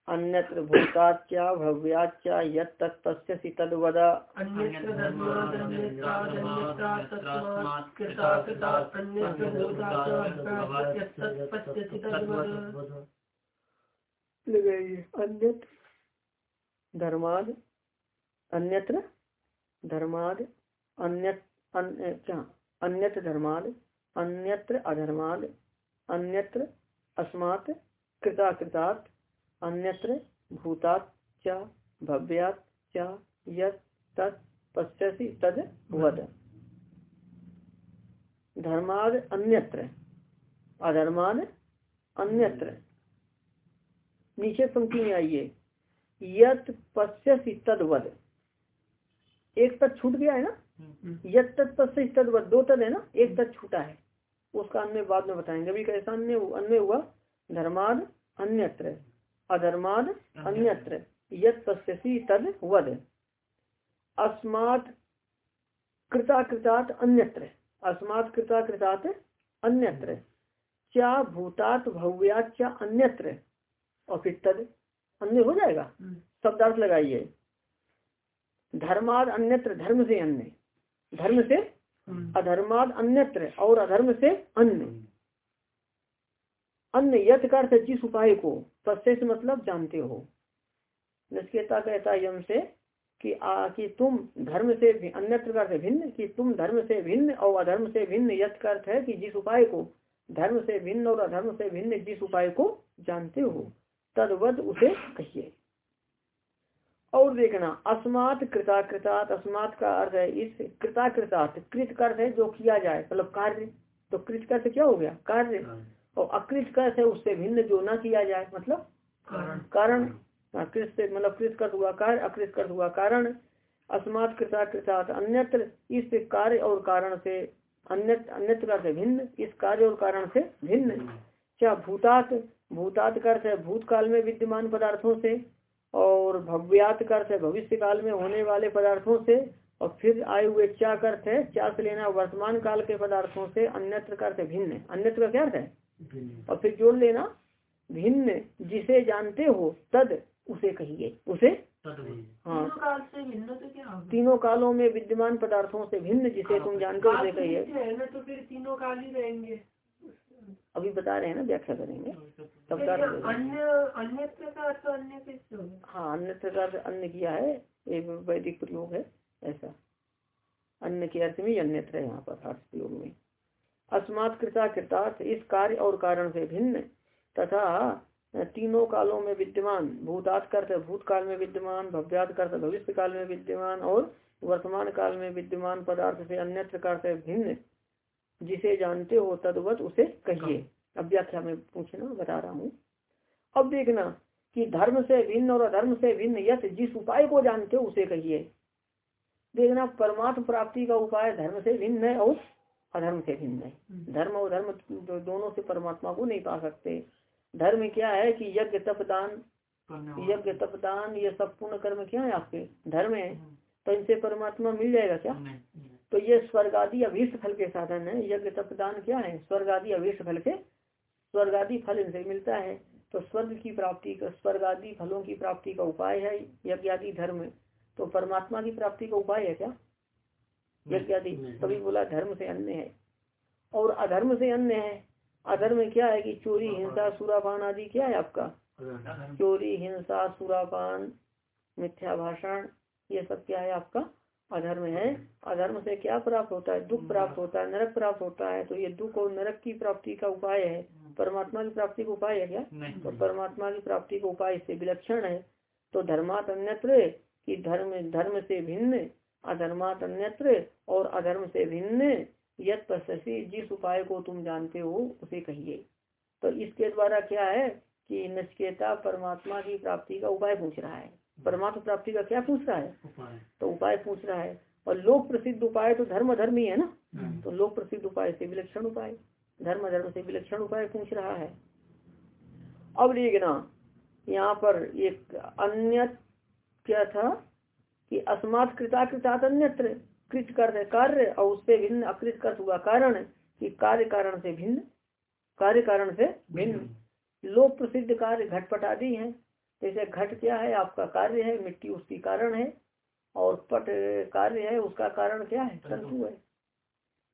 अन्यत्र भूताच्या भव्याच्या यत् तत्पश्यसि तद्वद। अन्यत्र धर्माद अन्यत्र धर्माद अन्य अन्य क्या? अन्यत्र धर्माद। अन्यत्र अधर्माद अन्यत्र अस्मात् कृता कृतात् अन्यत्र भूतात् च भव्यात् च यत् तत् पश्यसि तद वद। धर्माद अन्यत्र अधर्माद अन्यत्र। नीचे पंक्ति में आइए। यत पश्यसि तदवद एक तद छूट गया है ना? यत तद पश्य तदवद दो तद है ना? एक तद छूटा है। उसका अन्य बाद में बताएँगे। अभी कैसा अन्य अन्य हुआ? धर्माद अन्यत्र अधर्माद अन्यत्र यद पश्यसी तद वद। अस्मात् कृताकृतात् अन्यत्र अस्मात् कृताकृतात् अन्यत्र। क्या भूतात भव्यात क्या अन्यत्र? और फिर तद अन्य हो जाएगा? हम्म। शब्दार्थ लगाइए। धर्माद अन्यत्र धर्म से अन्य धर्म से। अधर्माद अन्यत्र और अधर्म से अन्य। अन्य यथ का अर्थ जिस उपाय को पश्चे से मतलब जानते हो। नचकेता कहता यम से कि आ, कि तुम धर्म से अन्यत्र का अर्थ भिन्न कि तुम धर्म से भिन्न और अधर्म से भिन्न यथ का अर्थ है कि जिस उपाय को धर्म से भिन्न और अधर्म से भिन्न जिस उपाय को जानते हो। तदवद उसे कहिए। और देखना अस्मात कृताकृतात अस्मात का अर्थ है इस कृताकृतात कृत का अर्थ है जो किया जाए मतलब कार्य। तो कृत का अर्थ क्या हो गया? कार्य। हाँ। और अकृत का अर्थ है उससे भिन्न जो ना किया जाए मतलब कारण। हाँ, कृत से मतलब कृत कर हुआ कार्य अकृत कर हुआ कारण। अस्मात कृताकृतात अन्यत्र इस कार्य और कारण से अन्य अन्यत्र का भिन्न इस कार्य और कारण से भिन्न। क्या भूतात? भूतात का अर्थ है भूतकाल में विद्यमान पदार्थों से। और भव्यात का अर्थ है भविष्य काल में होने वाले पदार्थों से और फिर आए हुए चा का अर्थ है चा से लेना वर्तमान काल के पदार्थों से अन्यत्र का अर्थ अन्यत्र अन्यत्र का क्या अर्थ है? और फिर जोड़ लेना भिन्न जिसे जानते हो तद उसे कहिए। उसे? हाँ। तीनों कालों में विद्यमान पदार्थों से भिन्न जिसे तुम जानते हो उसे कहिए। तो फिर तीनों काल ही रहेंगे। अभी बता रहे हैं ना व्याख्या करेंगे। तब अन्य अन्य प्रकार अन्य हाँ अन्य प्रकार अन्य किया है। एक वैदिक प्रयोग है ऐसा। अन्य के अर्थ में अन्यत्र है यहाँ पर अर्थ प्रयोग में। अस्मात कृता कृतार्थ इस कार्य और कारण से भिन्न तथा तीनों कालों में विद्यमान भूतात करते भूतकाल में विद्यमान भव्यात करते भविष्य काल में विद्यमान और वर्तमान काल में विद्यमान पदार्थ से अन्यत्र करते भिन्न जिसे जानते हो तदवत उसे कहिए। अब व्याख्या में पूछना बता रहा हूँ। अब देखना कि धर्म से भिन्न और अधर्म से भिन्न यथ जिस उपाय को जानते हो उसे कहिए। देखना परमात्म प्राप्ति का उपाय धर्म से भिन्न है और अधर्म से भिन्न है। हम्म। धर्म और धर्म दोनों से परमात्मा को नहीं पा सकते। धर्म क्या है कि यज्ञ तपदान यज्ञ तपदान ये सब पूर्ण कर्म क्या है आपके? धर्म है। हम्म। तो इनसे परमात्मा मिल जाएगा क्या? तो ये स्वर्ग आदि अभीष्ट फल के साधन है। यज्ञ तपदान क्या है? स्वर्ग आदि अभीष्ट फल के स्वर्ग आदि फल इनसे मिलता है। तो स्वर्ग की प्राप्ति का स्वर्ग आदि फलों की प्राप्ति का उपाय है यज्ञ आदि धर्म। तो परमात्मा की प्राप्ति का उपाय है क्या? यज्ञ आदि। तभी बोला धर्म से अन्य है। और अधर्म से अन्य है। अधर्म क्या है कि चोरी हिंसा सुरापान आदि क्या है आपका? चोरी हिंसा सुरापान मिथ्या भाषण ये सब क्या है आपका? अधर्म है। अधर्म से क्या प्राप्त होता है? दुख प्राप्त होता है नरक प्राप्त होता है। तो ये दुख और नरक की प्राप्ति का उपाय है। परमात्मा की प्राप्ति का उपाय है क्या? तो परमात्मा की प्राप्ति का उपाय से विलक्षण है। तो धर्मात अन्यत्र की धर्म धर्म से भिन्न अधर्मात अन्यत्र और अधर्म से भिन्न यद पश्यसी जिस उपाय को तुम जानते हो उसे कहिए। तो इसके द्वारा क्या है कि नचकेता परमात्मा की प्राप्ति का उपाय पूछ रहा है। परमात्मा प्राप्ति का क्या पूछ रहा है? तो उपाय पूछ रहा है। और लोक प्रसिद्ध उपाय तो धर्म धर्म ही है ना? हम्म। तो लोक प्रसिद्ध उपाय से विलक्षण उपाय धर्म धर्म से विलक्षण उपाय पूछ रहा है। अब देखना यहाँ पर एक अन्य क्या था कि अस्मात कृता कृतात अन्यत्र कृत कर कार्य और उससे भिन्न अकृत कर हुआ कारण कि कार्य कारण से भिन्न कार्य कारण से भिन्न। लोक प्रसिद्ध कार्य घटपट आदि है। जैसे घट क्या है आपका कार्य है मिट्टी उसकी कारण है और पट कार्य है उसका कारण क्या है? तंतु है।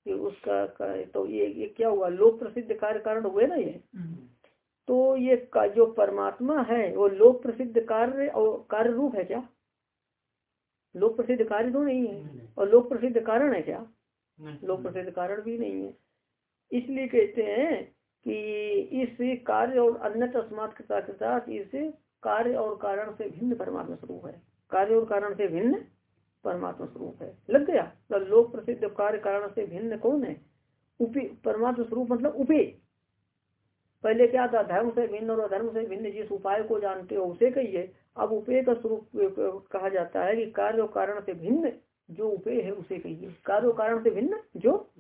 कि उसका तो ये ये क्या हुआ? लोक प्रसिद्ध कार्य कारण हुए ना ये? हम्म। तो ये का जो परमात्मा है वो लोक प्रसिद्ध कार्य और कार्य रूप है क्या? लोक प्रसिद्ध कार्य तो नहीं है। और लोक प्रसिद्ध कारण है क्या? लोक प्रसिद्ध कारण भी नहीं है। इसलिए कहते हैं कि इस कार्य और अन्य अस्मात इस कार्य और कारण से भिन्न परमात्मा स्वरूप है। कार्य और कारण से भिन्न परमात्मा स्वरूप है। लग गया? तो लोक प्रसिद्ध कार्य कारण से भिन्न कौन है? उपे परमात्मा स्वरूप मतलब उपे। पहले क्या था? धर्म से भिन्न और अधर्म से भिन्न। जिस उपाय को जानते हो उसे कहिए। अब उपे का स्वरूप कहा जाता है कि कार्य और कारण से भिन्न जो उपे है उसे कहिए। कार्य और कारण से भिन्न जो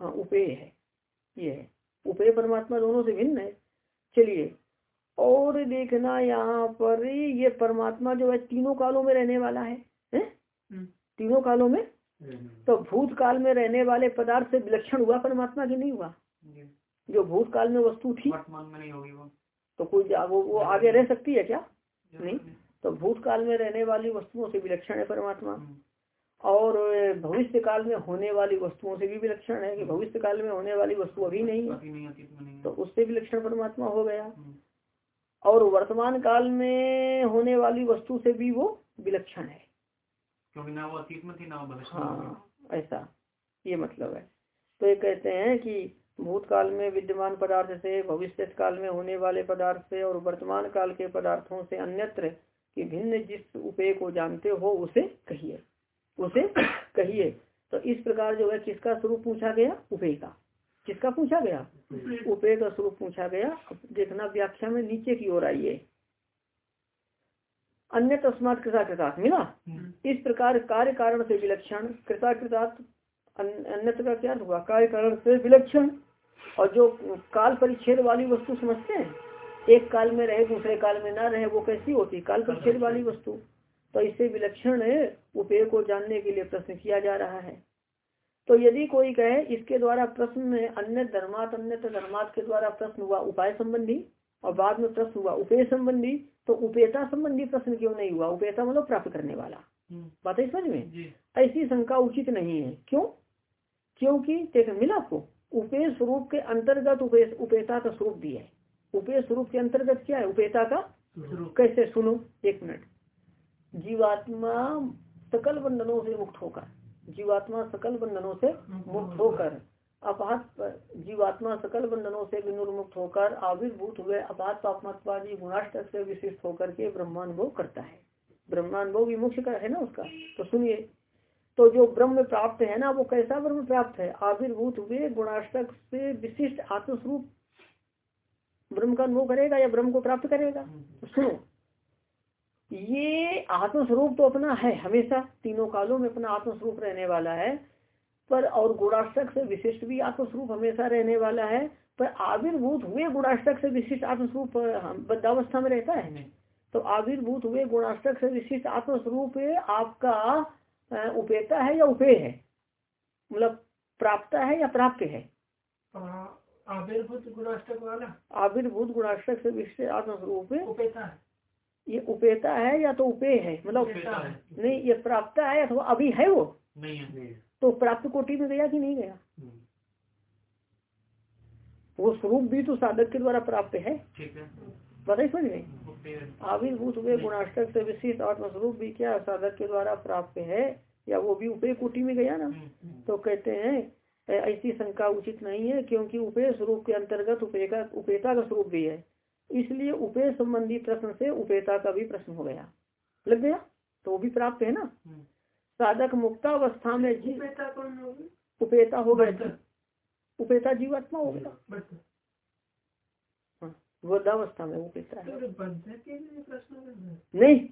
हाँ उपे है। ये है। उपे परमात्मा दोनों से भिन्न है। चलिए और देखना यहाँ पर ये परमात्मा जो है तीनों कालों में रहने वाला है, है? हम्म। तीनों कालों में? तो भूत काल में रहने वाले पदार्थ से विलक्षण हुआ परमात्मा की नहीं हुआ? जो। भूत काल में वस्तु थी। वर्तमान में नहीं होगी वो। तो कोई वो वो आगे रह सकती है क्या? नहीं? तो भूत काल में रहने वाली वस्तुओं से विलक्षण है परमात्मा। हम्म। और भविष्य काल में होने वाली वस्तुओं से भी विलक्षण है कि भविष्य काल में होने वाली वस्तु अभी नहीं है। तो उससे विलक्षण परमात्मा हो गया। हम्म। और वर्तमान काल में होने वाली वस्तु से भी वो विलक्षण है। क्योंकि ना वो अतीत में थी ना वो हाँ ऐसा ये मतलब है। तो ये कहते हैं कि भूतकाल में विद्यमान पदार्थ से भविष्य काल में होने वाले पदार्थ से और वर्तमान काल के पदार्थों से अन्यत्र कि भिन्न जिस उपेय को जानते हो उसे कहिए। उसे कहिए। तो इस प्रकार जो है किसका स्वरूप पूछा गया? उपेय का। किसका पूछा गया? उपेय का स्वरूप पूछा गया। देखना व्याख्या में नीचे की ओर आइए। अन्य तस्मात कृता कृतार्थ मिला? हम्म। इस प्रकार कार्य कारण से विलक्षण कृता कृतार्थ अन्यत्र का क्या हुआ? कार्य कारण से विलक्षण। और जो काल परिच्छेद वाली वस्तु समझते हैं एक काल में रहे दूसरे काल में ना रहे वो कैसी होती? काल परिच्छेद वाली वस्तु। तो इससे विलक्षण उपेय को जानने के लिए प्रश्न किया जा रहा है। तो यदि कोई कहे इसके द्वारा प्रश्न में अन्य धर्मात अन्य धर्मात के द्वारा प्रश्न हुआ उपाय संबंधी और बाद में प्रश्न हुआ उपेय संबंधी तो उपेता संबंधी प्रश्न क्यों नहीं हुआ? उपेता मतलब प्राप्त करने वाला। हम्म। बात है समझ में? ऐसी शंका उचित नहीं है। क्यों? क्योंकि देख मिला आपको उपेय स्वरूप के अंतर्गत उपेता का स्वरूप भी है। उपेय स्वरूप के अंतर्गत क्या है? उपेता का कैसे? सुनो एक मिनट। जीवात्मा सकल बंधनों से मुक्त होकर। जीवात्मा सकल बंधनों से मुक्त होकर, अपात जीवात्मा सकल बंधनों से विनुर्मुक्त होकर आविर्भूत हुए, अपात पापमत्वादी गुणाष्ट से विशिष्ट होकर के ब्रह्मानुभव करता है। ब्रह्मानुभव विमुक्त का है ना उसका? तो सुनिए। तो जो ब्रह्म प्राप्त है ना, वो कैसा ब्रह्म प्राप्त है? आविर्भूत हुए गुणाष्टक से विशिष्ट आत्मस्वरूप ब्रह्म का अनुभव करेगा या ब्रह्म को प्राप्त करेगा? तो सुनो। ये आत्मस्वरूप तो अपना है हमेशा तीनों कालों में अपना आत्मस्वरूप रहने वाला है पर और गुणाष्टक से विशिष्ट भी आत्मस्वरूप हमेशा रहने वाला है पर आविर्भूत हुए गुणाष्टक से विशिष्ट आत्मस्वरूप बद्धावस्था में रहता है? तो आविर्भूत हुए गुणाष्टक से विशिष्ट आत्मस्वरूप आपका उपेता है या उपेय है? मतलब प्राप्त है या प्राप्त है? आविर्भूत गुणाष्टक वाला? आविर्भूत गुणाष्टक से विशिष्ट आत्मस्वरूप उपेता है। ये उपेता है या तो उपे है? मतलब नहीं ये प्राप्त है अथवा अभी है वो? नहीं है। तो प्राप्त कोटि में गया कि नहीं गया। वो स्वरूप भी तो साधक के द्वारा प्राप्त है। बताइए समझ में? आविर्भूत हुए गुणाष्टक से विशिष्ट आत्मस्वरूप भी क्या साधक के द्वारा प्राप्त है? या वो भी उपे कोटि में गया ना। तो कहते हैं ऐसी शंका उचित नहीं है क्योंकि उपे स्वरूप के अंतर्गत उपेगा उपेता का स्वरूप भी है। इसलिए उपे संबंधी प्रश्न से उपेता का भी प्रश्न हो गया। लग गया? तो वो भी प्राप्त है ना? साधक मुक्तावस्था में उपेता कौन उपेता हो गया उपेता जीवात्मा हो गया। हाँ, वृद्धावस्था में उपेता है। नहीं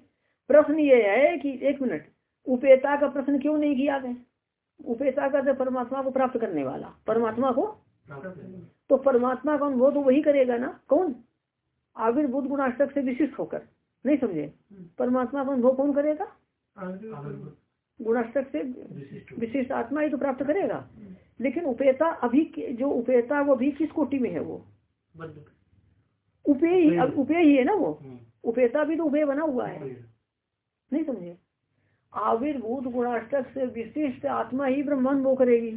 प्रश्न ये है कि एक मिनट उपेता का प्रश्न क्यों नहीं किया गया? उपेता का परमात्मा को प्राप्त करने वाला। परमात्मा को? तो परमात्मा का अनुभव तो वही करेगा ना? कौन? आविर्भूत गुणाष्टक से विशिष्ट होकर नहीं समझे? हम्म। परमात्मा का अनुभव कौन करेगा? गुणाष्टक से विशिष्ट। आत्मा ही तो प्राप्त करेगा। हम्म। लेकिन उपेता अभी जो उपेता वो भी किस कोटि में है वो? उपे ही अब उपे ही है ना वो? हम्म। उपेता भी तो उपे बना हुआ है। नहीं समझे? आविर्भूत गुणाष्टक से विशिष्ट आत्मा ही ब्रह्मांड वो करेगी।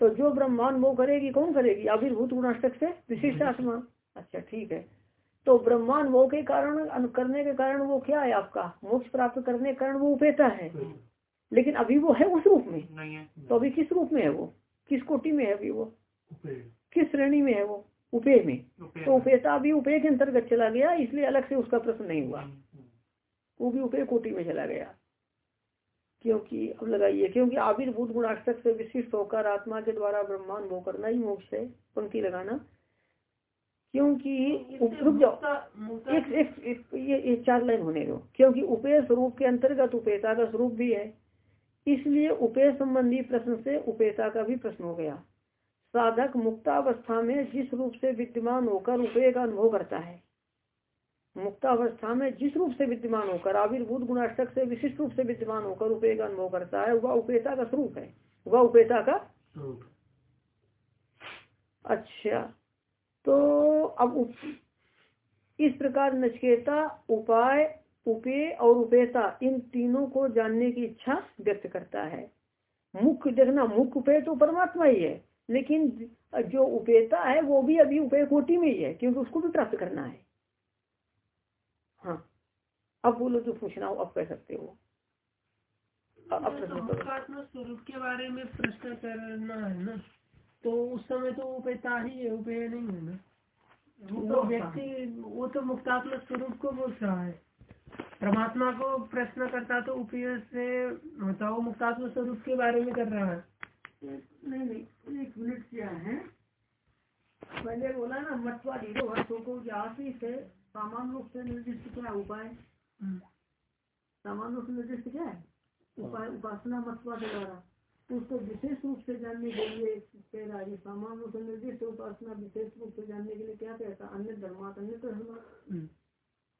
तो जो ब्रह्मांड वो करेगी कौन करेगी? आविर्भूत गुणाष्टक से विशिष्ट। आत्मा। अच्छा ठीक है। तो ब्रह्मांड वो के कारण करने के कारण वो क्या है आपका? मोक्ष प्राप्त करने के कारण वो उपेता है। लेकिन अभी वो है उस रूप में। नहीं है। तो अभी किस रूप में है वो? किस कोटि में है अभी वो? किस श्रेणी में है वो? उपे में। तो उपेता अभी उपे के अंतर्गत चला गया इसलिए अलग से उसका प्रश्न नहीं हुआ। वो भी उपे कोटि में चला गया। क्योंकि अब लगाइए क्योंकि आविर्भूत गुणाष्टक से विशिष्ट होकर आत्मा के द्वारा ब्रह्मांड वो करना ही मोक्ष है पंक्ति लगाना। क्योंकि रुक जाओ। एक एक, एक ये चार लाइन होने दो। क्योंकि उपे स्वरूप के अंतर्गत उपेता का स्वरूप भी है। इसलिए उपे संबंधी प्रश्न से उपेता का भी प्रश्न हो गया। साधक मुक्तावस्था में जिस रूप से विद्यमान होकर उपेय का अनुभव करता है। मुक्तावस्था में जिस रूप से विद्यमान होकर आविर्भूत गुणाष्टक से विशिष्ट रूप से विद्यमान होकर उपेय का अनुभव करता है वह उपेता का स्वरूप है। वह उपेता का अच्छा। तो अब इस प्रकार नचकेता उपाय उपे और उपेता इन तीनों को जानने की इच्छा व्यक्त करता है। मुख्य देखना मुख्य उपेय तो परमात्मा ही है लेकिन जो उपेता है वो भी अभी उपेय कोटि में ही है क्योंकि उसको भी प्राप्त करना है। हाँ अब बोलो जो पूछना हो अब कह सकते हो। अब प्रश्न स्वरूप के बारे में प्रश्न करना है ना? तो उस समय तो उपेता ही है उपेय नहीं है ना। वो तो व्यक्ति वो तो मुक्तात्मक स्वरूप को बोल रहा है। परमात्मा को प्रश्न करता तो उपयोग से होता वो मुक्तात्मक स्वरूप के बारे में कर रहा है। नहीं नहीं एक मिनट क्या है? पहले बोला ना मत्वा दीदो हर्षों को जाति से सामान्य रूप से निर्दिष्ट क्या उपाय? हम्म। सामान्य रूप से निर्दिष्ट क्या है? उपाय उपासना मत्वा के द्वारा तो उसको विशेष रूप से जानने के लिए कह रहा है सामान्य रूप से निर्दिष्ट उपासना विशेष रूप से जानने के लिए क्या कहता अन्य धर्मात अन्य धर्म। हम्म।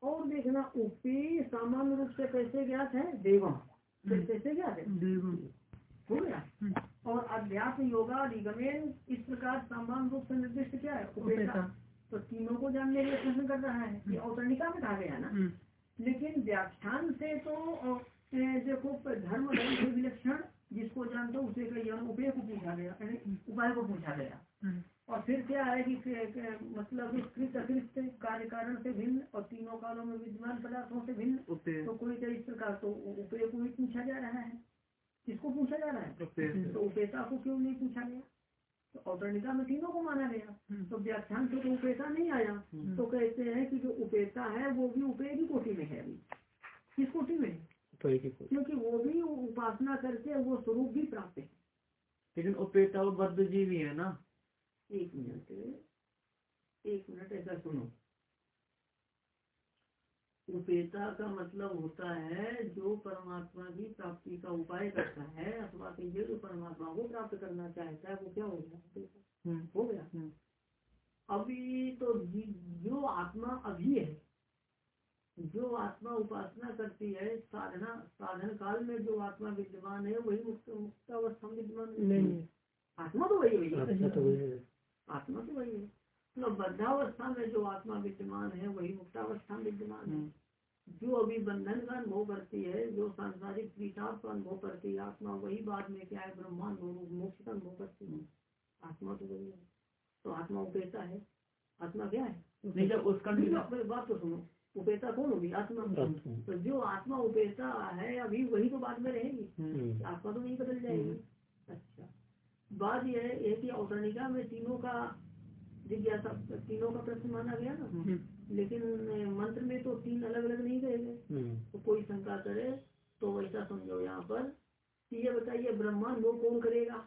और देखना उपी सामान्य रूप से कैसे ज्ञात है? देवम। हम्म। कैसे ज्ञात है? देवम। हो गया? हम्म। और अध्यात्म योगा निगमेन इस प्रकार सामान्य रूप से निर्दिष्ट क्या है? उपेक्षा। तो तीनों को जानने के लिए प्रश्न कर रहा है कि औतरणिका में कहा गया ना? हम्म। लेकिन व्याख्यान से तो देखो धर्म धर्म विलक्षण जिसको जानते हो उसे कहीं उपेय को पूछा गया उपाय को पूछा गया। हम्म। और फिर क्या है कि मतलब कृत अकृत कार्य कारण से भिन्न और तीनों कालों में विद्यमान पदार्थों से भिन्न। तो कोई इस प्रकार तो उपेय को भी पूछा जा रहा है। किसको पूछा जा रहा है? तो उपेता को क्यों नहीं पूछा गया? तो औतरणिका में तीनों को माना गया। हम्म। तो व्याख्यान से तो उपेता नहीं आया। हम्म। तो कहते हैं कि जो उपेता है वो भी उपेय की कोटि में है अभी। किस कोटि में? क्योंकि वो भी उपासना करके वो स्वरूप भी प्राप्त है। लेकिन उपेता वो बद्ध जीवी है ना। एक मिनट एक मिनट ऐसा सुनो। उपेता का मतलब होता है जो परमात्मा की प्राप्ति का उपाय करता है अथवा कि जो परमात्मा को प्राप्त करना चाहता है वो क्या हो गया? हम्म। हो गया। हम्म। अभी तो जो आत्मा अभी है जो आत्मा उपासना करती है साधना साधन काल में जो आत्मा विद्यमान है वही मुक्त मुक्तावस्था विद्यमान नहीं है। आत्मा तो वही है। आत्मा तो वही है। तो बद्धावस्था में जो आत्मा विद्यमान है वही मुक्तावस्था विद्यमान है। हम्म। जो अभी बंधन का अनुभव करती है जो सांसारिक विचार का अनुभव करती है आत्मा वही बाद में क्या है ब्रह्मांड मोक्ष का अनुभव करती है। आत्मा तो वही है। तो आत्मा उपेता है? आत्मा क्या है? नहीं जब उसका बात तो सुनो। उपेता कौन होगी? आत्मा तो जो आत्मा उपेता है अभी वही तो बाद में रहेगी। हम्म। आत्मा तो नहीं बदल जाएगी। हम्म। अच्छा। बात यह है कि औतरणिका में तीनों का जिज्ञासा तीनों का प्रश्न माना गया ना। हम्म। लेकिन मंत्र में तो तीन अलग अलग नहीं कहे गए। तो कोई शंका करे तो ऐसा समझो यहाँ पर। ये बताइए ब्रह्मांड वो कौन करेगा?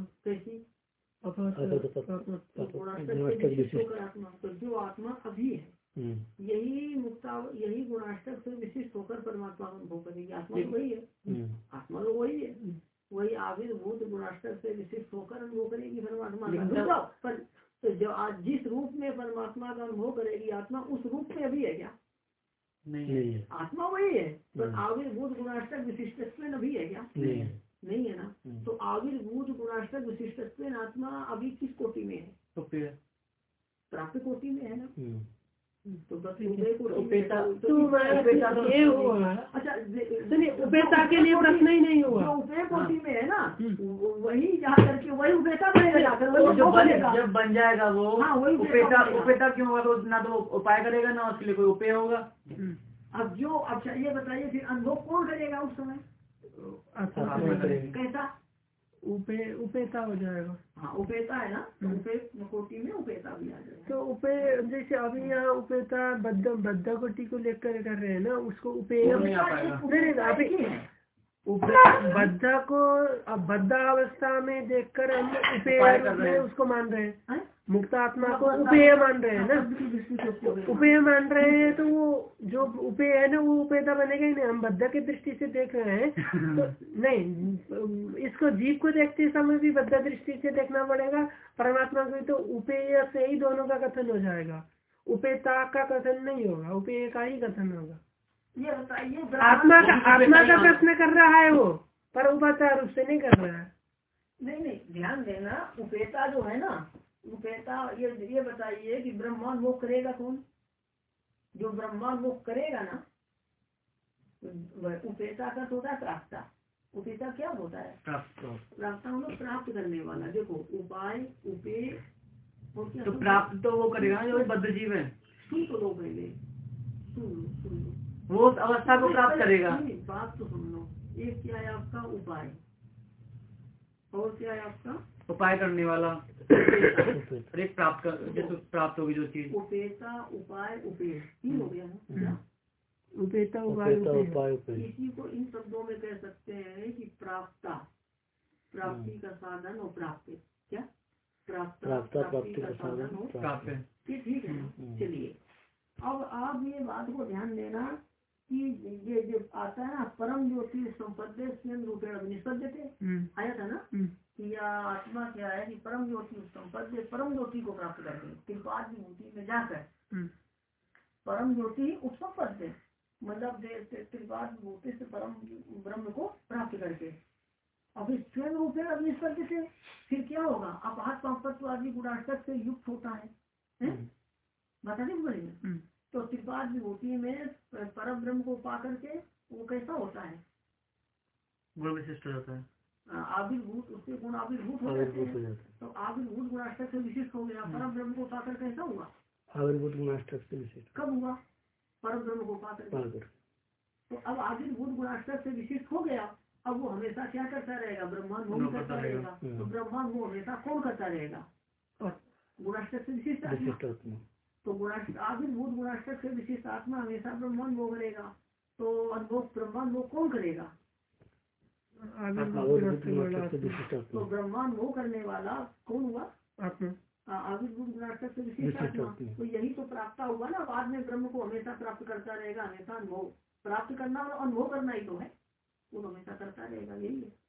कैसी? आत्मा। तो जो आत्मा अभी है। यही मुक्ता यही गुणाष्टक से विशिष्ट होकर परमात्मा अनुभव करेगी। आत्मा तो वही है। आत्मा तो वही है। वही आविर्भूत गुणाष्टक से विशिष्ट होकर अनुभव करेगी परमात्मा पर तो जो आज जिस रूप में परमात्मा का अनुभव करेगी आत्मा उस रूप में अभी है क्या? नहीं। आत्मा वही है। पर आविर्भूत गुणाष्टक विशिष्ट अभी है क्या? नहीं नहीं है ना? हम्म। तो आविर्भूत गुणाष्टक विशिष्ट आत्मा अभी किस कोटि में है? तो प्राप्त कोटि में है ना? तो तो अच्छा उपेता के लिए प्रश्न ही नहीं हुआ। उपय कोटि में है ना हम्म। वही जहाँ करके वही उपेता बनेगा जाकर जब बन जाएगा वो हाँ वही उपेता उपेता क्यों होगा तो ना तो उपाय करेगा ना उसके लिए कोई उपाय होगा। हम्म। अब जो अच्छा ये बताइए फिर अनुभव कौन करेगा उस समय? अच्छा, कैसा? उपे उपेता हो जाएगा। हाँ उपेता है ना? तो हम्म। उपे कोटि में उपेता भी आ जाएगा। तो उपे जैसे अभी यहाँ उपेता बद्ध बद्ध कोटि को लेकर कर रहे हैं ना उसको उपे नहीं बद्धा को अब बद्धा अवस्था में देखकर हम उपेय उसको मान रहे हैं। हाँ? मुक्त आत्मा को उपेय मान रहे हैं ना? उपेय मान रहे हैं तो वो जो उपेय है ना वो उपेयता बनेगा ही नहीं। हम बद्ध की दृष्टि से देख रहे हैं। तो नहीं इसको जीव को देखते समय भी बद्ध दृष्टि से देखना पड़ेगा। परमात्मा को तो उपेय से ही दोनों का कथन हो जाएगा। उपेयता का कथन नहीं होगा उपेय का ही कथन होगा। ये बताइए आत्मा का आत्मा का प्रश्न कर रहा है वो पर उपाचार रूप से नहीं कर रहा है। नहीं नहीं ध्यान देना उपेता जो है ना उपेता ये ये बताइए कि ब्रह्मांड करेगा कौन? जो ब्रह्मांड करेगा ना उपेता का होता है प्राप्ता। उपेता क्या होता है? प्राप्ता मतलब प्राप्त करने वाला। देखो उपाय उपे तो प्राप्त तो वो करेगा जो बद्ध जीव है। सुन तो लो पहले। सुन लो सुन लो वो अवस्था को प्राप्त करेगा। बात तो सुन लो एक क्या है आपका? उपाय। और क्या है आपका? उपाय करने वाला। अरे प्राप्त कर जैसे प्राप्त होगी जो चीज़। उपेता उपाय उपेय तीन हो गया ना? उपेता उपाय उपाय इसी को इन शब्दों में कह सकते हैं कि प्राप्ता। प्राप्ति का साधन और प्राप्त। क्या? प्राप्त प्राप्ति का साधन हो प्राप्त। ठीक है चलिए। अब आप ये बात को ध्यान देना कि ये जो आता है ना परम ज्योति संपद्य रूपेण निष्पद्य थे आया था ना? कि यह आत्मा क्या है कि परम ज्योति संपद्य परम ज्योति को प्राप्त करके त्रिपाद विभूति में जाकर परम ज्योति उपसंपद्य मतलब त्रिपाद विभूति से परम ब्रह्म को प्राप्त करके। इस स्वयं रूप में अब निष्पद्य से फिर क्या होगा? अपात पापत्व आदि गुणाष्टक से युक्त होता है। बताने को बोलेंगे तो त्रिपाद विभूति में परम ब्रह्म को पा करके वो कैसा होता है? गुण विशिष्ट होता है। आविर्भूत उसके गुण आविर्भूत हो जाते हैं तो आविर्भूत गुणाष्टक से विशिष्ट हो गया परम ब्रह्म को पाकर कैसा हुआ? आविर्भूत गुणाष्टक से विशिष्ट। कब हुआ? परम ब्रह्म को पाकर तो अब आविर्भूत गुणाष्टक से विशिष्ट हो गया अब वो हमेशा क्या करता रहेगा? ब्रह्मांड वो करता रहेगा। तो ब्रह्मांड वो हमेशा कौन करता रहेगा? गुणाष्टक से विशिष्ट तो आविर्भूत गुणाष्टक से विशिष्ट आत्मा हमेशा ब्रह्मांड वो करेगा। तो अनुभव ब्रह्मांड वो कौन करेगा? तो ब्रह्मांड वो करने वाला कौन हुआ? आविर्भूत गुणाष्टक से विशिष्ट आत्मा। तो यही तो प्राप्त हुआ ना बाद में ब्रह्म को हमेशा प्राप्त करता रहेगा हमेशा अनुभव। प्राप्त करना और अनुभव करना ही तो है। वो हमेशा करता रहेगा यही है।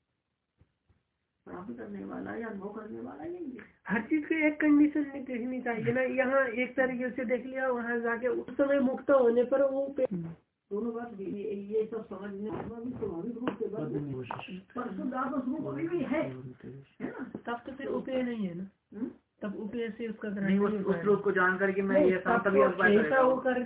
प्राप्त करने वाला या अनुभव करने वाला यही है। हर चीज़ की एक कंडीशन नहीं देखनी चाहिए ना। यहाँ एक तरीके से देख लिया वहाँ जाके उस समय मुक्त होने पर वो दोनों बात ये सब समझने स्वाभाविक रूप से अभी भी है तब तो फिर उपय नहीं है ना। तब उपय से उसका नहीं उस, रूप को जान करके मैं ये तभी ऐसा वो कर